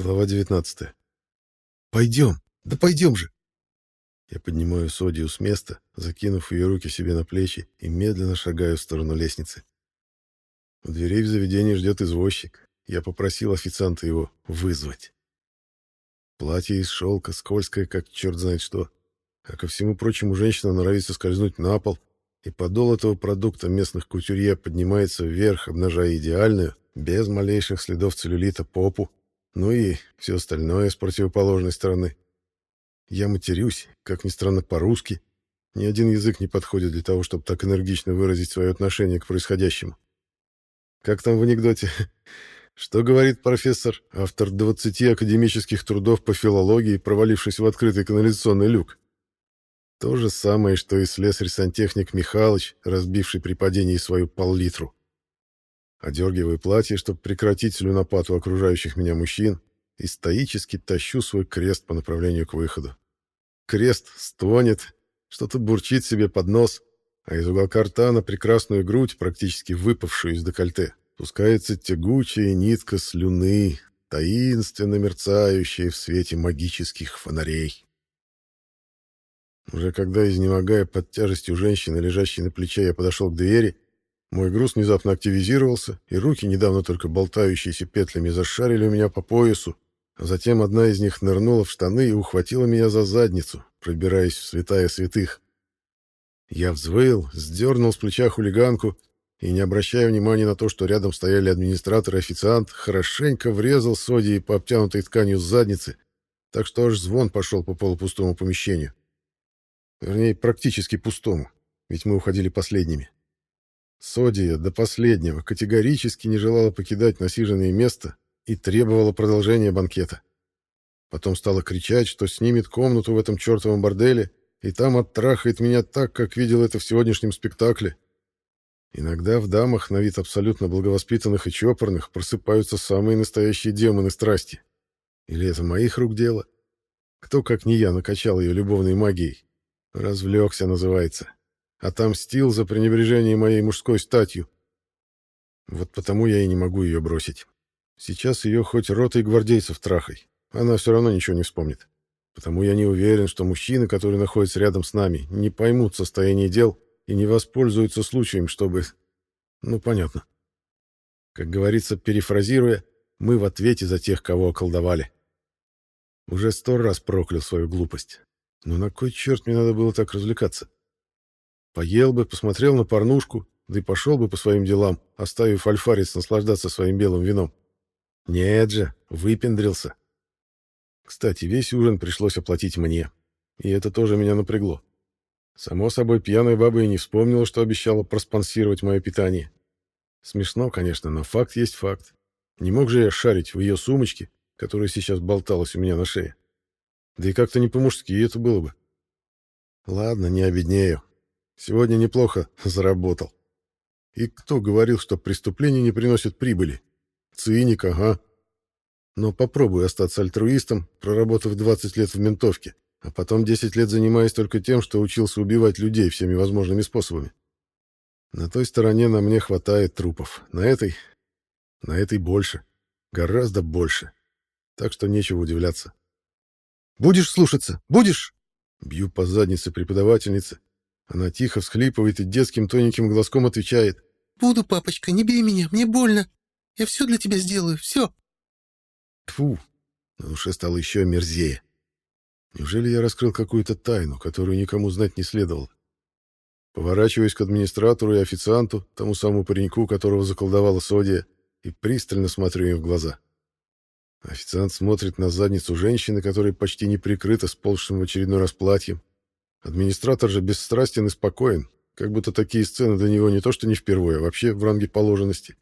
Глава 19. «Пойдем! Да пойдем же!» Я поднимаю Содию с места, закинув ее руки себе на плечи и медленно шагаю в сторону лестницы. У дверей в заведении ждет извозчик. Я попросил официанта его вызвать. Платье из шелка, скользкое, как черт знает что. А ко всему прочему, женщина норовится скользнуть на пол, и подол этого продукта местных кутюрье поднимается вверх, обнажая идеальную, без малейших следов целлюлита, попу, ну и все остальное с противоположной стороны. Я матерюсь, как ни странно, по-русски. Ни один язык не подходит для того, чтобы так энергично выразить свое отношение к происходящему. Как там в анекдоте? Что говорит профессор, автор 20 академических трудов по филологии, провалившись в открытый канализационный люк? То же самое, что и слесарь-сантехник Михалыч, разбивший при падении свою пол-литру. Одергиваю платье, чтобы прекратить слюнопад у окружающих меня мужчин, и стоически тащу свой крест по направлению к выходу. Крест стонет, что-то бурчит себе под нос, а из уголка рта на прекрасную грудь, практически выпавшую из декольте, пускается тягучая нитка слюны, таинственно мерцающая в свете магических фонарей. Уже когда, изнемогая под тяжестью женщины, лежащей на плече, я подошел к двери, мой груз внезапно активизировался, и руки, недавно только болтающиеся петлями, зашарили у меня по поясу, а затем одна из них нырнула в штаны и ухватила меня за задницу, пробираясь в святая святых. Я взвыл, сдернул с плеча хулиганку и, не обращая внимания на то, что рядом стояли администратор и официант, хорошенько врезал Содии по обтянутой тканью задницы, так что аж звон пошел по полупустому помещению. Вернее, практически пустому, ведь мы уходили последними. Содия до последнего категорически не желала покидать насиженное место и требовала продолжения банкета. Потом стала кричать, что снимет комнату в этом чертовом борделе и там оттрахает меня так, как видел это в сегодняшнем спектакле. Иногда в дамах, на вид абсолютно благовоспитанных и чопорных, просыпаются самые настоящие демоны страсти. Или это моих рук дело? Кто, как не я, накачал ее любовной магией? Развлекся, называется. Отомстил за пренебрежение моей мужской статью. Вот потому я и не могу ее бросить. Сейчас ее хоть ротой гвардейцев трахай. Она все равно ничего не вспомнит. Потому я не уверен, что мужчины, которые находятся рядом с нами, не поймут состояние дел и не воспользуются случаем, чтобы... Ну, понятно. Как говорится, перефразируя, мы в ответе за тех, кого околдовали. Уже сто раз проклял свою глупость. Но на кой черт мне надо было так развлекаться? Поел бы, посмотрел на порнушку, да и пошел бы по своим делам, оставив альфарец наслаждаться своим белым вином. Нет же, выпендрился. Кстати, весь ужин пришлось оплатить мне. И это тоже меня напрягло. Само собой, пьяная баба и не вспомнила, что обещала проспонсировать мое питание. Смешно, конечно, но факт есть факт. Не мог же я шарить в ее сумочке, которая сейчас болталась у меня на шее. Да и как-то не по-мужски это было бы. Ладно, не обеднею. Сегодня неплохо заработал. И кто говорил, что преступление не приносит прибыли? Циник, ага. Но попробуй остаться альтруистом, проработав 20 лет в ментовке, а потом 10 лет занимаясь только тем, что учился убивать людей всеми возможными способами. На той стороне на мне хватает трупов. На этой... На этой больше. Гораздо больше. Так что нечего удивляться. «Будешь слушаться? Будешь?» Бью по заднице преподавательницы, она тихо всхлипывает и детским тоненьким глазком отвечает. «Буду, папочка, не бей меня, мне больно. Я все для тебя сделаю, все». Тфу, на душе стало еще мерзее. Неужели я раскрыл какую-то тайну, которую никому знать не следовало? Поворачиваюсь к администратору и официанту, тому самому пареньку, которого заколдовала Содия, и пристально смотрю им в глаза. Официант смотрит на задницу женщины, которая почти не прикрыта сползшим в очередной раз платьем, Администратор же бесстрастен и спокоен, как будто такие сцены для него не то что не впервые, а вообще в ранге положенности.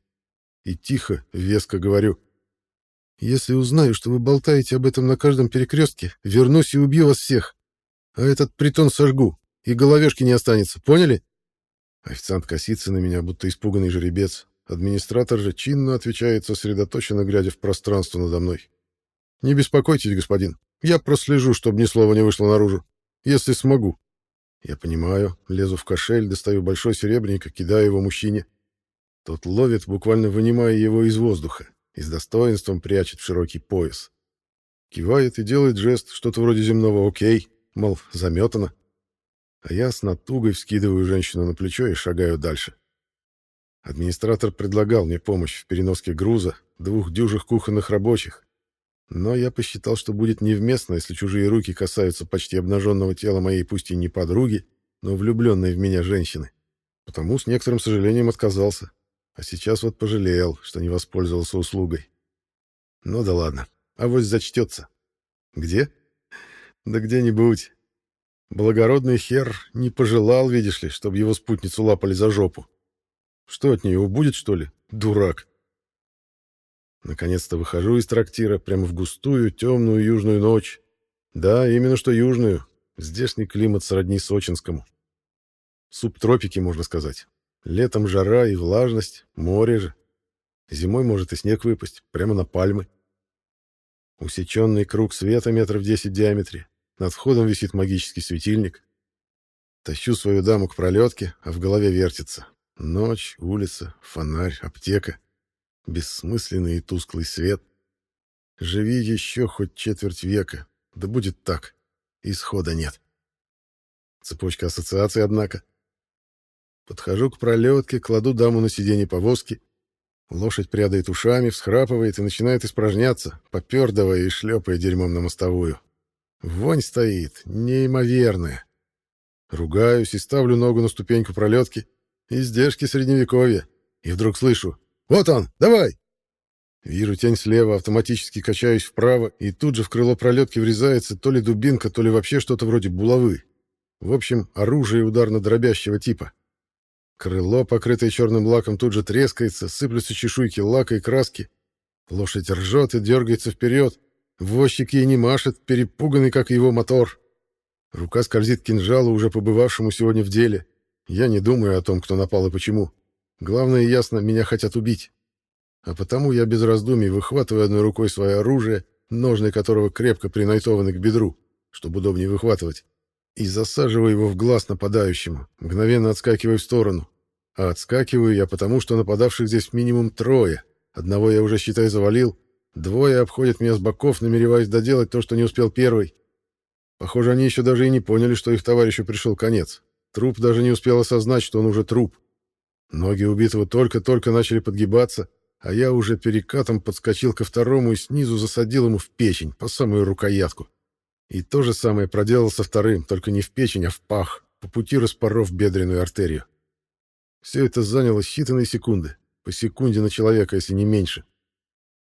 И тихо, веско говорю. «Если узнаю, что вы болтаете об этом на каждом перекрестке, вернусь и убью вас всех. А этот притон сожгу, и головешки не останется, поняли?» Официант косится на меня, будто испуганный жеребец. Администратор же чинно отвечает, сосредоточенно глядя в пространство надо мной. «Не беспокойтесь, господин. Я прослежу, чтобы ни слова не вышло наружу. Если смогу. Я понимаю, лезу в кошель, достаю большой серебряник и кидаю его мужчине. Тот ловит, буквально вынимая его из воздуха, и с достоинством прячет в широкий пояс. Кивает и делает жест, что-то вроде земного «окей», мол, заметано. А я с натугой вскидываю женщину на плечо и шагаю дальше. Администратор предлагал мне помощь в переноске груза двух дюжих кухонных рабочих, но я посчитал, что будет невместно, если чужие руки касаются почти обнаженного тела моей пусть и не подруги, но влюбленной в меня женщины. Потому с некоторым сожалением отказался. А сейчас вот пожалел, что не воспользовался услугой. Ну да ладно, авось зачтется. Где? Да где-нибудь. Благородный хер не пожелал, видишь ли, чтобы его спутницу лапали за жопу. Что от нее убудет, что ли? Дурак. Наконец-то выхожу из трактира прямо в густую, темную южную ночь. Да, именно что южную. Здешний климат сродни сочинскому. Субтропики, можно сказать. Летом жара и влажность, море же. Зимой может и снег выпасть, прямо на пальмы. Усеченный круг света метров десять в диаметре. Над входом висит магический светильник. Тащу свою даму к пролетке, а в голове вертится. Ночь, улица, фонарь, аптека. Бессмысленный и тусклый свет. Живи еще хоть четверть века. Да будет так. Исхода нет. Цепочка ассоциаций, однако. Подхожу к пролетке, кладу даму на сиденье повозки. Лошадь прядает ушами, всхрапывает и начинает испражняться, попердывая и шлепая дерьмом на мостовую. Вонь стоит, неимоверная. Ругаюсь и ставлю ногу на ступеньку пролетки. Издержки средневековья. И вдруг слышу «Вот он, давай!» Вижу тень слева, автоматически качаюсь вправо, и тут же в крыло пролетки врезается то ли дубинка, то ли вообще что-то вроде булавы. В общем, оружие ударно-дробящего типа. Крыло, покрытое черным лаком, тут же трескается, сыплются чешуйки лака и краски. Лошадь ржет и дергается вперед. Возчик ей не машет, перепуганный, как его мотор. Рука скользит к кинжалу, уже побывавшему сегодня в деле. Я не думаю о том, кто напал и почему. Главное, ясно, меня хотят убить. А потому я без раздумий выхватываю одной рукой свое оружие, ножны которого крепко принайтованы к бедру, чтобы удобнее выхватывать и засаживаю его в глаз нападающему, мгновенно отскакиваю в сторону. А отскакиваю я потому, что нападавших здесь минимум трое. Одного я уже, считай, завалил. Двое обходят меня с боков, намереваясь доделать то, что не успел первый. Похоже, они еще даже и не поняли, что их товарищу пришел конец. Труп даже не успел осознать, что он уже труп. Ноги убитого только-только начали подгибаться, а я уже перекатом подскочил ко второму и снизу засадил ему в печень, по самую рукоятку. И то же самое проделал со вторым, только не в печень, а в пах, по пути распоров бедренную артерию. Все это заняло считанные секунды, по секунде на человека, если не меньше.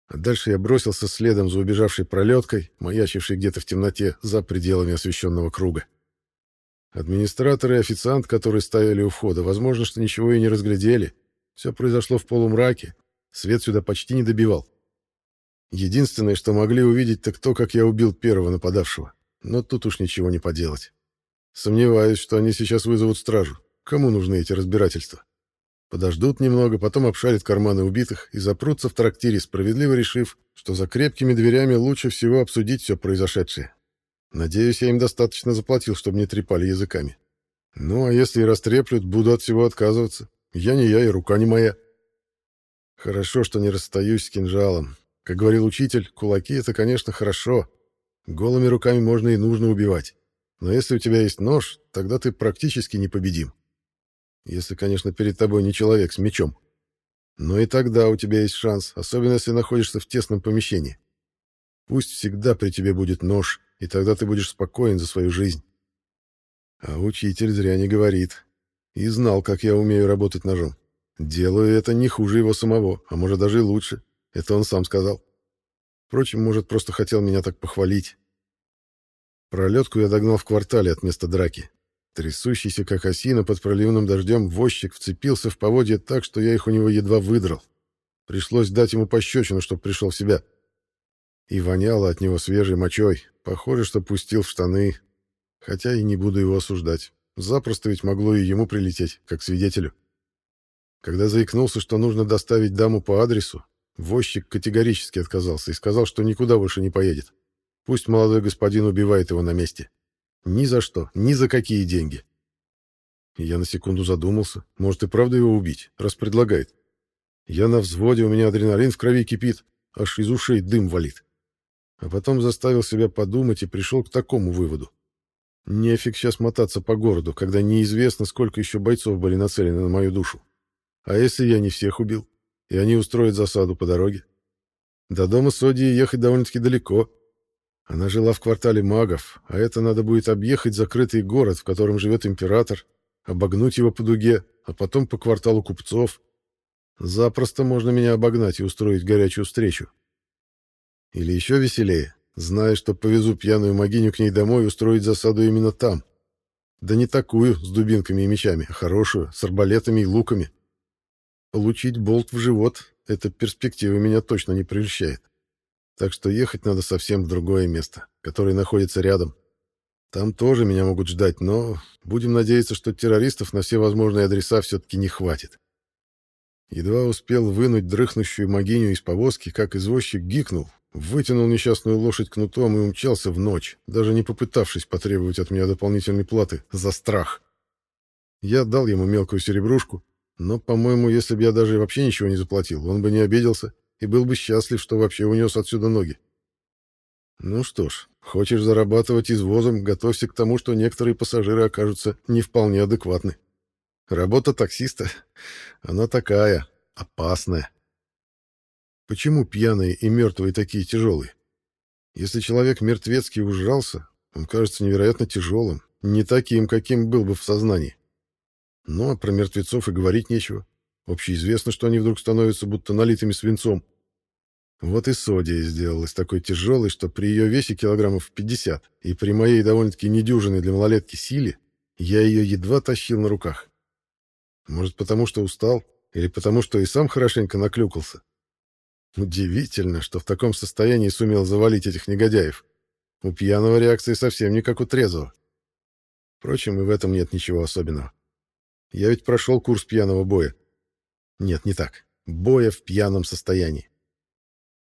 А дальше я бросился следом за убежавшей пролеткой, маячившей где-то в темноте за пределами освещенного круга. Администратор и официант, которые стояли у входа, возможно, что ничего и не разглядели. Все произошло в полумраке, свет сюда почти не добивал. Единственное, что могли увидеть, так то, как я убил первого нападавшего. Но тут уж ничего не поделать. Сомневаюсь, что они сейчас вызовут стражу. Кому нужны эти разбирательства? Подождут немного, потом обшарят карманы убитых и запрутся в трактире, справедливо решив, что за крепкими дверями лучше всего обсудить все произошедшее. Надеюсь, я им достаточно заплатил, чтобы не трепали языками. Ну, а если и растреплют, буду от всего отказываться. Я не я, и рука не моя. Хорошо, что не расстаюсь с кинжалом. Как говорил учитель, кулаки — это, конечно, хорошо. Голыми руками можно и нужно убивать. Но если у тебя есть нож, тогда ты практически непобедим. Если, конечно, перед тобой не человек с мечом. Но и тогда у тебя есть шанс, особенно если находишься в тесном помещении. Пусть всегда при тебе будет нож, и тогда ты будешь спокоен за свою жизнь. А учитель зря не говорит. И знал, как я умею работать ножом. Делаю это не хуже его самого, а может даже и лучше. Это он сам сказал. Впрочем, может, просто хотел меня так похвалить. Пролетку я догнал в квартале от места драки. Трясущийся, как осина под проливным дождем, возчик вцепился в поводья так, что я их у него едва выдрал. Пришлось дать ему пощечину, чтобы пришел в себя. И воняло от него свежей мочой. Похоже, что пустил в штаны. Хотя и не буду его осуждать. Запросто ведь могло и ему прилететь, как свидетелю. Когда заикнулся, что нужно доставить даму по адресу, Возчик категорически отказался и сказал, что никуда больше не поедет. Пусть молодой господин убивает его на месте. Ни за что, ни за какие деньги. я на секунду задумался. Может и правда его убить, раз предлагает. Я на взводе, у меня адреналин в крови кипит, аж из ушей дым валит. А потом заставил себя подумать и пришел к такому выводу. Нефиг сейчас мотаться по городу, когда неизвестно, сколько еще бойцов были нацелены на мою душу. А если я не всех убил, и они устроят засаду по дороге? До дома Содии ехать довольно-таки далеко. Она жила в квартале магов, а это надо будет объехать закрытый город, в котором живет император, обогнуть его по дуге, а потом по кварталу купцов. Запросто можно меня обогнать и устроить горячую встречу. Или еще веселее, зная, что повезу пьяную могиню к ней домой устроить засаду именно там. Да не такую, с дубинками и мечами, а хорошую, с арбалетами и луками. Получить болт в живот — эта перспектива меня точно не прельщает. Так что ехать надо совсем в другое место, которое находится рядом. Там тоже меня могут ждать, но будем надеяться, что террористов на все возможные адреса все-таки не хватит. Едва успел вынуть дрыхнущую могиню из повозки, как извозчик гикнул, вытянул несчастную лошадь кнутом и умчался в ночь, даже не попытавшись потребовать от меня дополнительной платы за страх. Я дал ему мелкую серебрушку, но, по-моему, если бы я даже вообще ничего не заплатил, он бы не обиделся и был бы счастлив, что вообще унес отсюда ноги. Ну что ж, хочешь зарабатывать извозом, готовься к тому, что некоторые пассажиры окажутся не вполне адекватны. Работа таксиста, она такая, опасная. Почему пьяные и мертвые такие тяжелые? Если человек мертвецкий ужрался, он кажется невероятно тяжелым, не таким, каким был бы в сознании. Ну, а про мертвецов и говорить нечего. Общеизвестно, что они вдруг становятся будто налитыми свинцом. Вот и Содия сделалась такой тяжелой, что при ее весе килограммов 50 и при моей довольно-таки недюжиной для малолетки силе я ее едва тащил на руках. Может, потому что устал, или потому что и сам хорошенько наклюкался. Удивительно, что в таком состоянии сумел завалить этих негодяев. У пьяного реакции совсем не как у трезвого. Впрочем, и в этом нет ничего особенного. Я ведь прошел курс пьяного боя. Нет, не так. Боя в пьяном состоянии.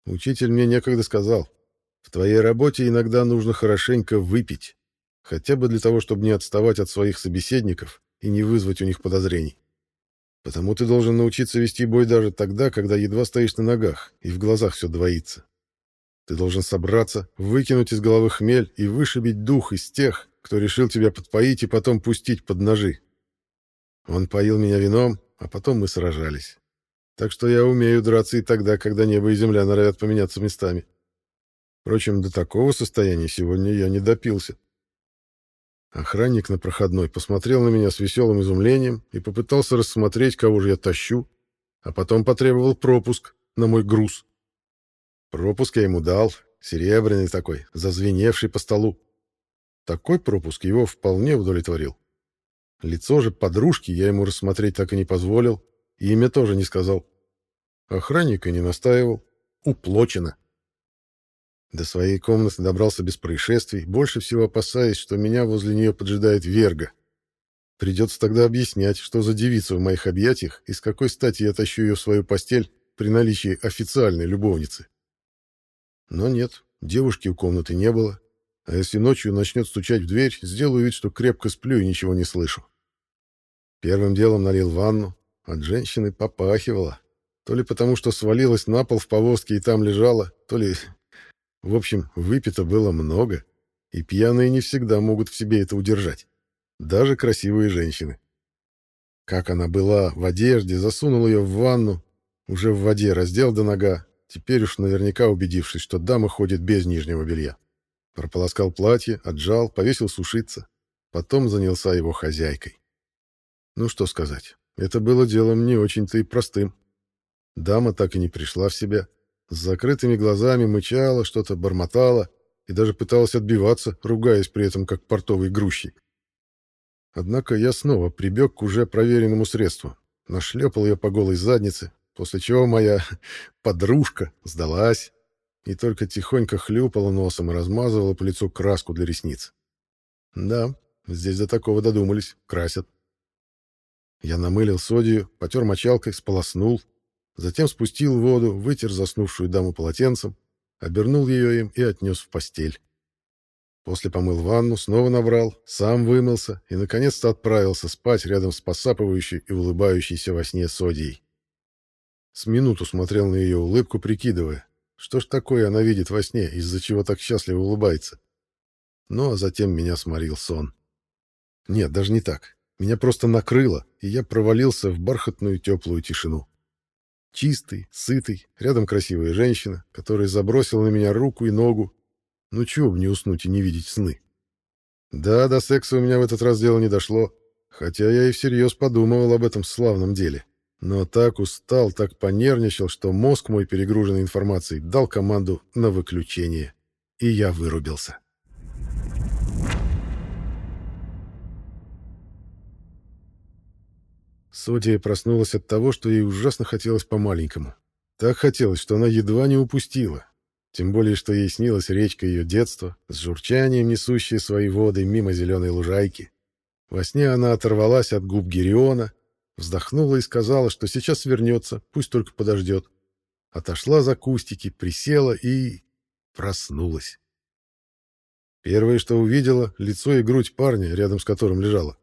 Учитель мне некогда сказал, в твоей работе иногда нужно хорошенько выпить, хотя бы для того, чтобы не отставать от своих собеседников и не вызвать у них подозрений. Потому ты должен научиться вести бой даже тогда, когда едва стоишь на ногах и в глазах все двоится. Ты должен собраться, выкинуть из головы хмель и вышибить дух из тех, кто решил тебя подпоить и потом пустить под ножи. Он поил меня вином, а потом мы сражались. Так что я умею драться и тогда, когда небо и земля норовят поменяться местами. Впрочем, до такого состояния сегодня я не допился. Охранник на проходной посмотрел на меня с веселым изумлением и попытался рассмотреть, кого же я тащу, а потом потребовал пропуск на мой груз. Пропуск я ему дал, серебряный такой, зазвеневший по столу. Такой пропуск его вполне удовлетворил. Лицо же подружки я ему рассмотреть так и не позволил, и имя тоже не сказал. Охранника не настаивал. Уплочено. До своей комнаты добрался без происшествий, больше всего опасаясь, что меня возле нее поджидает Верга. Придется тогда объяснять, что за девица в моих объятиях и с какой стати я тащу ее в свою постель при наличии официальной любовницы. Но нет, девушки у комнаты не было, а если ночью начнет стучать в дверь, сделаю вид, что крепко сплю и ничего не слышу. Первым делом налил ванну. От женщины попахивало. То ли потому, что свалилась на пол в повозке и там лежала, то ли... В общем, выпито было много, и пьяные не всегда могут в себе это удержать. Даже красивые женщины. Как она была в одежде, засунул ее в ванну, уже в воде раздел до нога, теперь уж наверняка убедившись, что дама ходит без нижнего белья. Прополоскал платье, отжал, повесил сушиться. Потом занялся его хозяйкой. Ну что сказать, это было делом не очень-то и простым. Дама так и не пришла в себя. С закрытыми глазами мычала, что-то бормотала и даже пыталась отбиваться, ругаясь при этом как портовый грузчик. Однако я снова прибег к уже проверенному средству. Нашлепал ее по голой заднице, после чего моя подружка сдалась и только тихонько хлюпала носом и размазывала по лицу краску для ресниц. Да, здесь до такого додумались, красят. Я намылил содию, потер мочалкой, сполоснул, затем спустил воду, вытер заснувшую даму полотенцем, обернул ее им и отнес в постель. После помыл ванну, снова набрал, сам вымылся и, наконец-то, отправился спать рядом с посапывающей и улыбающейся во сне Содией. С минуту смотрел на ее улыбку, прикидывая, Что ж такое она видит во сне, из-за чего так счастливо улыбается? Ну, а затем меня сморил сон. Нет, даже не так. Меня просто накрыло, и я провалился в бархатную теплую тишину. Чистый, сытый, рядом красивая женщина, которая забросила на меня руку и ногу. Ну чего бы не уснуть и не видеть сны? Да, до секса у меня в этот раз дело не дошло, хотя я и всерьез подумывал об этом славном деле. Но так устал, так понервничал, что мозг мой, перегруженный информацией, дал команду на выключение. И я вырубился. Содия проснулась от того, что ей ужасно хотелось по-маленькому. Так хотелось, что она едва не упустила. Тем более, что ей снилась речка ее детства, с журчанием несущая свои воды мимо зеленой лужайки. Во сне она оторвалась от губ Гериона, вздохнула и сказала, что сейчас вернется, пусть только подождет. Отошла за кустики, присела и... проснулась. Первое, что увидела, лицо и грудь парня, рядом с которым лежала.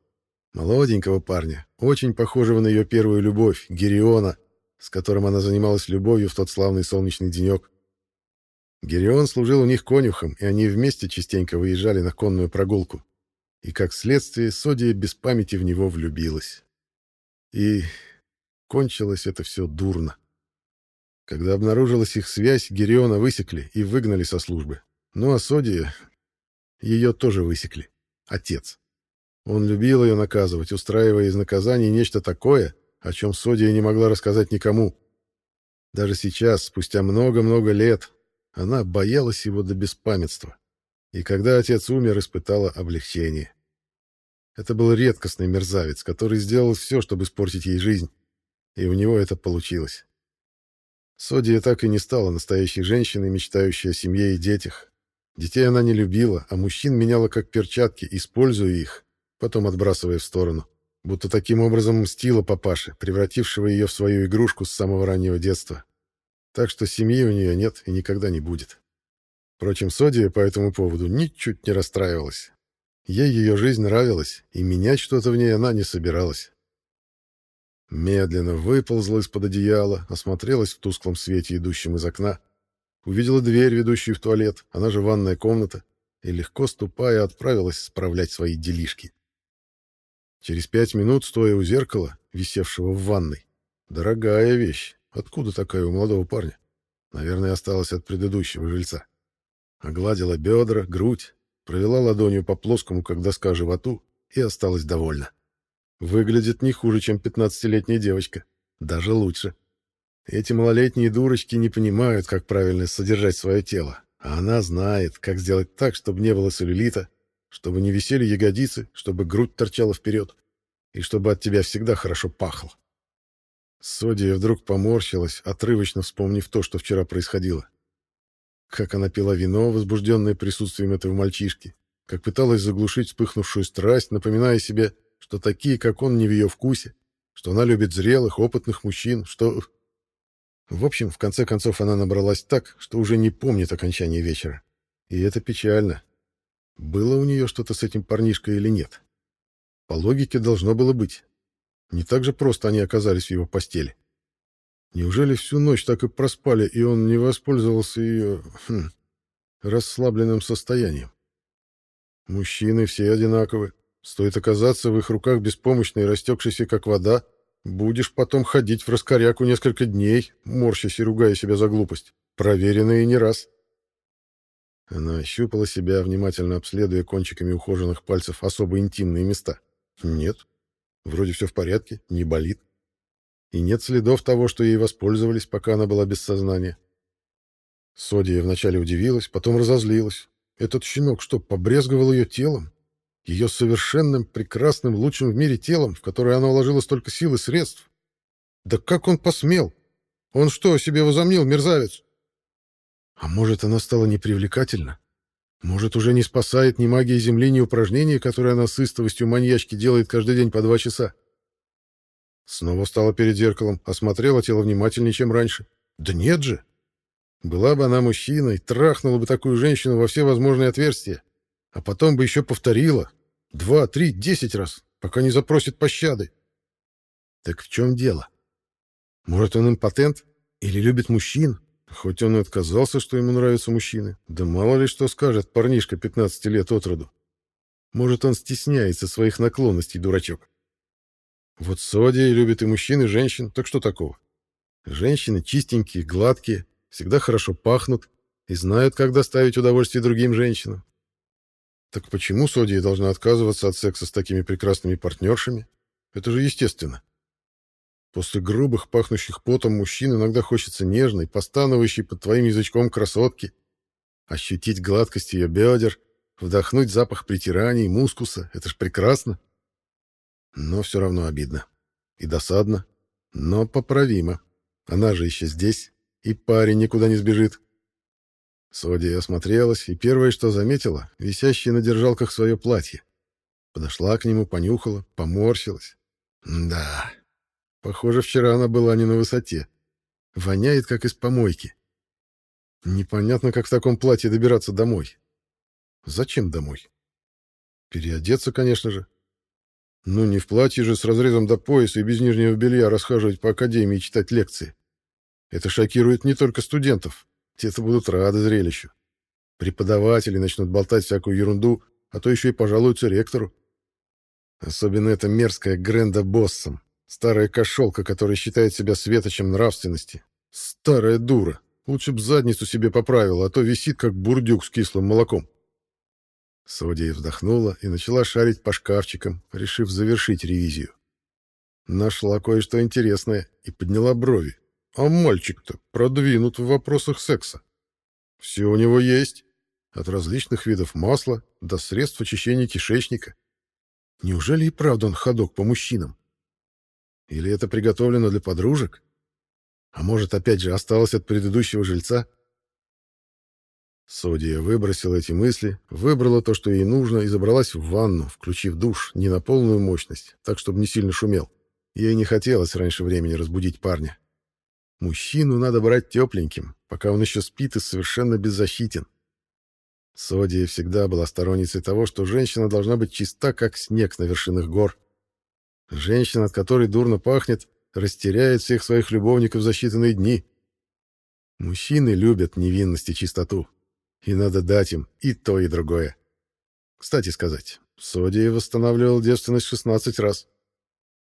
Молоденького парня, очень похожего на ее первую любовь, Гериона, с которым она занималась любовью в тот славный солнечный денек. Герион служил у них конюхом, и они вместе частенько выезжали на конную прогулку. И, как следствие, Содия без памяти в него влюбилась. И кончилось это все дурно. Когда обнаружилась их связь, Гериона высекли и выгнали со службы. Ну а Содия... Ее тоже высекли. Отец. Он любил ее наказывать, устраивая из наказаний нечто такое, о чем Содия не могла рассказать никому. Даже сейчас, спустя много-много лет, она боялась его до беспамятства. И когда отец умер, испытала облегчение. Это был редкостный мерзавец, который сделал все, чтобы испортить ей жизнь. И у него это получилось. Содия так и не стала настоящей женщиной, мечтающей о семье и детях. Детей она не любила, а мужчин меняла как перчатки, используя их, потом отбрасывая в сторону, будто таким образом мстила папаше, превратившего ее в свою игрушку с самого раннего детства. Так что семьи у нее нет и никогда не будет. Впрочем, Содия по этому поводу ничуть не расстраивалась. Ей ее жизнь нравилась, и менять что-то в ней она не собиралась. Медленно выползла из-под одеяла, осмотрелась в тусклом свете, идущем из окна, увидела дверь, ведущую в туалет, она же ванная комната, и, легко ступая, отправилась справлять свои делишки. Через пять минут, стоя у зеркала, висевшего в ванной. Дорогая вещь. Откуда такая у молодого парня? Наверное, осталась от предыдущего жильца. Огладила бедра, грудь, провела ладонью по плоскому, как доска, животу и осталась довольна. Выглядит не хуже, чем пятнадцатилетняя девочка. Даже лучше. Эти малолетние дурочки не понимают, как правильно содержать свое тело. А она знает, как сделать так, чтобы не было целлюлита, чтобы не висели ягодицы, чтобы грудь торчала вперед и чтобы от тебя всегда хорошо пахло. Содия вдруг поморщилась, отрывочно вспомнив то, что вчера происходило. Как она пила вино, возбужденное присутствием этого мальчишки, как пыталась заглушить вспыхнувшую страсть, напоминая себе, что такие, как он, не в ее вкусе, что она любит зрелых, опытных мужчин, что... В общем, в конце концов она набралась так, что уже не помнит окончания вечера. И это печально. Было у нее что-то с этим парнишкой или нет? По логике должно было быть. Не так же просто они оказались в его постели. Неужели всю ночь так и проспали, и он не воспользовался ее хм, расслабленным состоянием? Мужчины все одинаковы. Стоит оказаться в их руках беспомощной растекшейся, как вода, будешь потом ходить в раскоряку несколько дней, морщась и ругая себя за глупость. Проверено и не раз. Она ощупала себя, внимательно обследуя кончиками ухоженных пальцев особо интимные места. Нет. Вроде все в порядке, не болит. И нет следов того, что ей воспользовались, пока она была без сознания. Содия вначале удивилась, потом разозлилась. Этот щенок что, побрезговал ее телом? Ее совершенным, прекрасным, лучшим в мире телом, в которое она вложила столько сил и средств? Да как он посмел? Он что, себе возомнил, мерзавец? А может, она стала непривлекательна? Может, уже не спасает ни магия Земли, ни упражнения, которые она с истовостью маньячки делает каждый день по два часа? Снова встала перед зеркалом, осмотрела тело внимательнее, чем раньше. Да нет же! Была бы она мужчиной, трахнула бы такую женщину во все возможные отверстия, а потом бы еще повторила. Два, три, десять раз, пока не запросит пощады. Так в чем дело? Может, он импотент? Или любит мужчин? Хоть он и отказался, что ему нравятся мужчины, да мало ли что скажет парнишка 15 лет от роду. Может, он стесняется своих наклонностей, дурачок. Вот Содия любит и мужчин, и женщин, так что такого? Женщины чистенькие, гладкие, всегда хорошо пахнут и знают, как доставить удовольствие другим женщинам. Так почему Содия должна отказываться от секса с такими прекрасными партнершами? Это же естественно. После грубых, пахнущих потом мужчин иногда хочется нежной, постановающей под твоим язычком красотки, ощутить гладкость ее бедер, вдохнуть запах притираний, мускуса. Это ж прекрасно. Но все равно обидно. И досадно. Но поправимо. Она же еще здесь, и парень никуда не сбежит. Содия осмотрелась, и первое, что заметила, висящее на держалках свое платье. Подошла к нему, понюхала, поморщилась. Да, похоже, вчера она была не на высоте. Воняет, как из помойки. Непонятно, как в таком платье добираться домой. Зачем домой? Переодеться, конечно же. Ну, не в платье же с разрезом до пояса и без нижнего белья расхаживать по академии и читать лекции. Это шокирует не только студентов. Те-то будут рады зрелищу. Преподаватели начнут болтать всякую ерунду, а то еще и пожалуются ректору. Особенно эта мерзкая Гренда Боссом, старая кошелка, которая считает себя светочем нравственности. Старая дура. Лучше б задницу себе поправила, а то висит, как бурдюк с кислым молоком. Содия вздохнула и начала шарить по шкафчикам, решив завершить ревизию. Нашла кое-что интересное и подняла брови. А мальчик-то продвинут в вопросах секса. Все у него есть. От различных видов масла до средств очищения кишечника. Неужели и правда он ходок по мужчинам? Или это приготовлено для подружек? А может, опять же, осталось от предыдущего жильца? Содия выбросила эти мысли, выбрала то, что ей нужно, и забралась в ванну, включив душ не на полную мощность, так, чтобы не сильно шумел. Ей не хотелось раньше времени разбудить парня. Мужчину надо брать тепленьким, пока он еще спит и совершенно беззащитен. Содия всегда была сторонницей того, что женщина должна быть чиста, как снег на вершинах гор. Женщина, от которой дурно пахнет, растеряет всех своих любовников за считанные дни. Мужчины любят невинность и чистоту. И надо дать им и то, и другое. Кстати сказать, Содия восстанавливал девственность 16 раз.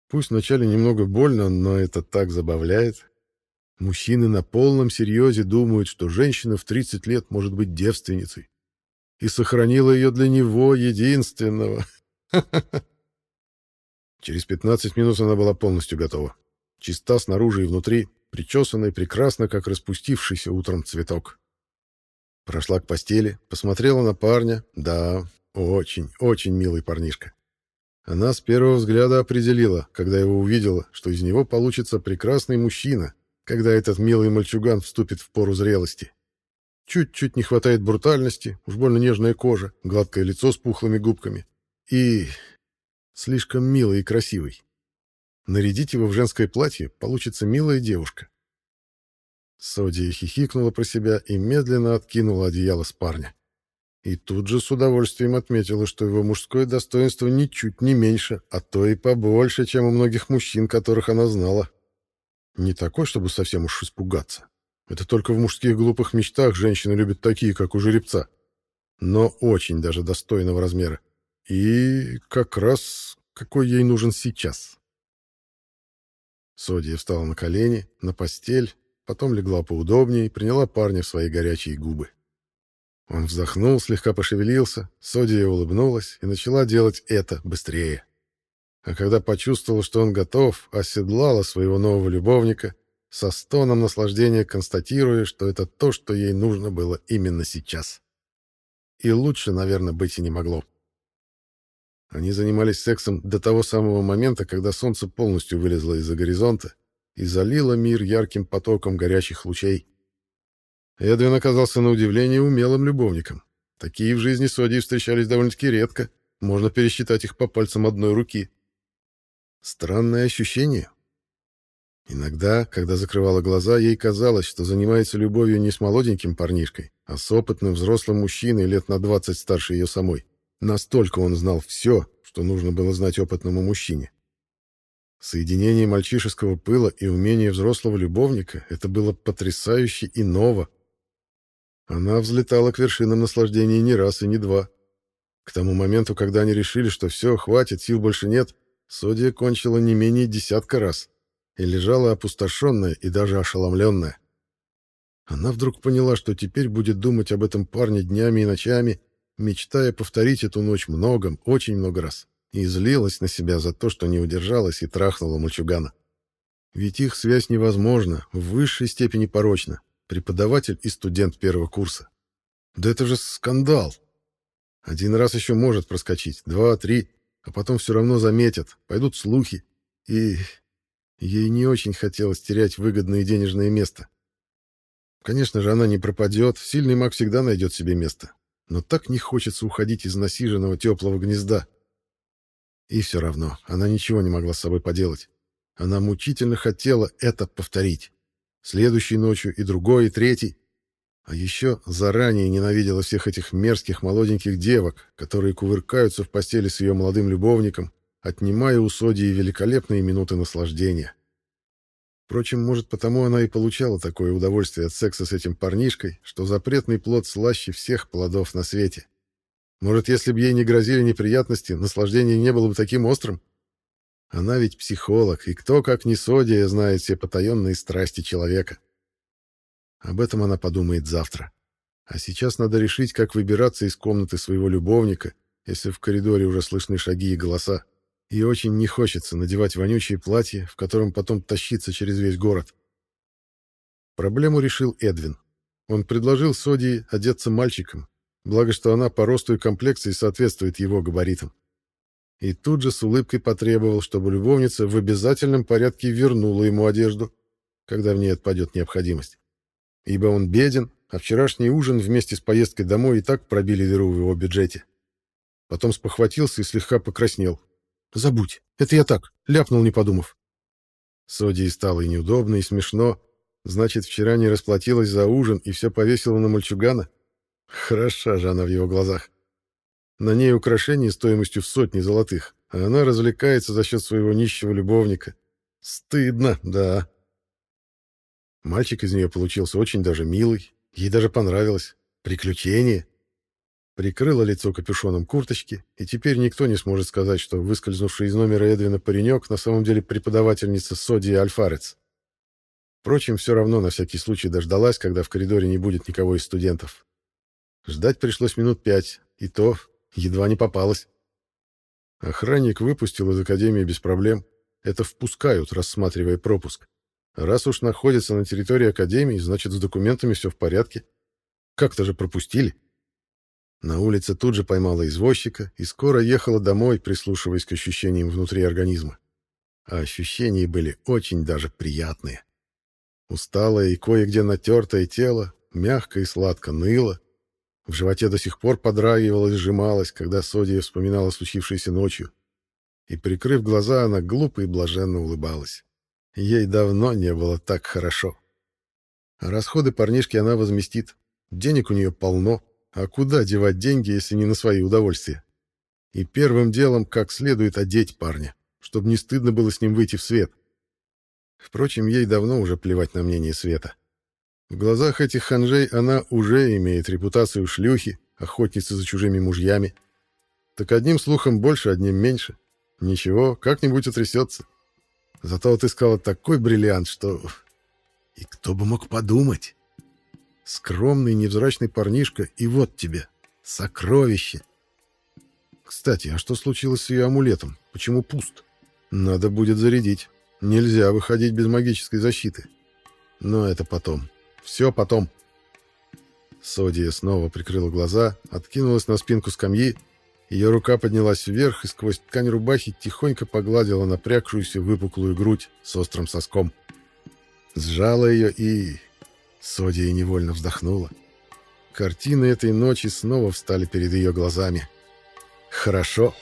Пусть вначале немного больно, но это так забавляет. Мужчины на полном серьезе думают, что женщина в 30 лет может быть девственницей. И сохранила ее для него, единственного. Через 15 минут она была полностью готова. Чиста снаружи и внутри, причесанная прекрасно, как распустившийся утром цветок. Прошла к постели, посмотрела на парня. Да, очень, очень милый парнишка. Она с первого взгляда определила, когда его увидела, что из него получится прекрасный мужчина, когда этот милый мальчуган вступит в пору зрелости. Чуть-чуть не хватает брутальности, уж больно нежная кожа, гладкое лицо с пухлыми губками. И слишком милый и красивый. Нарядить его в женское платье, получится милая девушка. Содия хихикнула про себя и медленно откинула одеяло с парня. И тут же с удовольствием отметила, что его мужское достоинство ничуть не меньше, а то и побольше, чем у многих мужчин, которых она знала. Не такой, чтобы совсем уж испугаться. Это только в мужских глупых мечтах женщины любят такие, как у жеребца. Но очень даже достойного размера. И как раз какой ей нужен сейчас. Содия встала на колени, на постель потом легла поудобнее и приняла парня в свои горячие губы. Он вздохнул, слегка пошевелился, Содия улыбнулась и начала делать это быстрее. А когда почувствовала, что он готов, оседлала своего нового любовника, со стоном наслаждения констатируя, что это то, что ей нужно было именно сейчас. И лучше, наверное, быть и не могло. Они занимались сексом до того самого момента, когда солнце полностью вылезло из-за горизонта, и залила мир ярким потоком горячих лучей. Эдвин оказался на удивление умелым любовником. Такие в жизни Соди встречались довольно-таки редко, можно пересчитать их по пальцам одной руки. Странное ощущение. Иногда, когда закрывала глаза, ей казалось, что занимается любовью не с молоденьким парнишкой, а с опытным взрослым мужчиной лет на 20 старше ее самой. Настолько он знал все, что нужно было знать опытному мужчине. Соединение мальчишеского пыла и умения взрослого любовника — это было потрясающе и ново. Она взлетала к вершинам наслаждения не раз и не два. К тому моменту, когда они решили, что все, хватит, сил больше нет, Содия кончила не менее десятка раз и лежала опустошенная и даже ошеломленная. Она вдруг поняла, что теперь будет думать об этом парне днями и ночами, мечтая повторить эту ночь много, очень много раз, и злилась на себя за то, что не удержалась и трахнула мальчугана. Ведь их связь невозможна, в высшей степени порочна, преподаватель и студент первого курса. Да это же скандал! Один раз еще может проскочить, два, три, а потом все равно заметят, пойдут слухи, и ей не очень хотелось терять выгодное денежное место. Конечно же, она не пропадет, сильный маг всегда найдет себе место. Но так не хочется уходить из насиженного теплого гнезда. И все равно, она ничего не могла с собой поделать. Она мучительно хотела это повторить. Следующей ночью и другой, и третий. А еще заранее ненавидела всех этих мерзких молоденьких девок, которые кувыркаются в постели с ее молодым любовником, отнимая у Содии великолепные минуты наслаждения. Впрочем, может, потому она и получала такое удовольствие от секса с этим парнишкой, что запретный плод слаще всех плодов на свете. Может, если бы ей не грозили неприятности, наслаждение не было бы таким острым? Она ведь психолог, и кто, как не Содия, знает все потаенные страсти человека. Об этом она подумает завтра. А сейчас надо решить, как выбираться из комнаты своего любовника, если в коридоре уже слышны шаги и голоса и очень не хочется надевать вонючее платье, в котором потом тащиться через весь город. Проблему решил Эдвин. Он предложил Содии одеться мальчиком, благо что она по росту и комплекции соответствует его габаритам. И тут же с улыбкой потребовал, чтобы любовница в обязательном порядке вернула ему одежду, когда в ней отпадет необходимость. Ибо он беден, а вчерашний ужин вместе с поездкой домой и так пробили дыру в его бюджете. Потом спохватился и слегка покраснел, Забудь. Это я так, ляпнул, не подумав. Содии стало и неудобно, и смешно. Значит, вчера не расплатилась за ужин и все повесила на мальчугана? Хороша же она в его глазах. На ней украшение стоимостью в сотни золотых, а она развлекается за счет своего нищего любовника. Стыдно, да. Мальчик из нее получился очень даже милый. Ей даже понравилось. Приключение прикрыла лицо капюшоном курточки, и теперь никто не сможет сказать, что выскользнувший из номера Эдвина паренек на самом деле преподавательница Содия Альфарец. Впрочем, все равно на всякий случай дождалась, когда в коридоре не будет никого из студентов. Ждать пришлось минут пять, и то едва не попалась. Охранник выпустил из академии без проблем. Это впускают, рассматривая пропуск. Раз уж находится на территории академии, значит, с документами все в порядке. Как-то же пропустили. На улице тут же поймала извозчика и скоро ехала домой, прислушиваясь к ощущениям внутри организма. А ощущения были очень даже приятные. Усталое и кое-где натертое тело мягко и сладко ныло. В животе до сих пор подрагивало и сжималось, когда Содия вспоминала случившееся ночью. И, прикрыв глаза, она глупо и блаженно улыбалась. Ей давно не было так хорошо. А расходы парнишки она возместит. Денег у нее полно, а куда девать деньги, если не на свои удовольствия? И первым делом как следует одеть парня, чтобы не стыдно было с ним выйти в свет. Впрочем, ей давно уже плевать на мнение Света. В глазах этих ханжей она уже имеет репутацию шлюхи, охотницы за чужими мужьями. Так одним слухом больше, одним меньше. Ничего, как-нибудь утрясется. Зато отыскала такой бриллиант, что... И кто бы мог подумать? Скромный, невзрачный парнишка, и вот тебе. Сокровище. Кстати, а что случилось с ее амулетом? Почему пуст? Надо будет зарядить. Нельзя выходить без магической защиты. Но это потом. Все потом. Содия снова прикрыла глаза, откинулась на спинку скамьи. Ее рука поднялась вверх и сквозь ткань рубахи тихонько погладила напрягшуюся выпуклую грудь с острым соском. Сжала ее и Содия невольно вздохнула. Картины этой ночи снова встали перед ее глазами. «Хорошо!»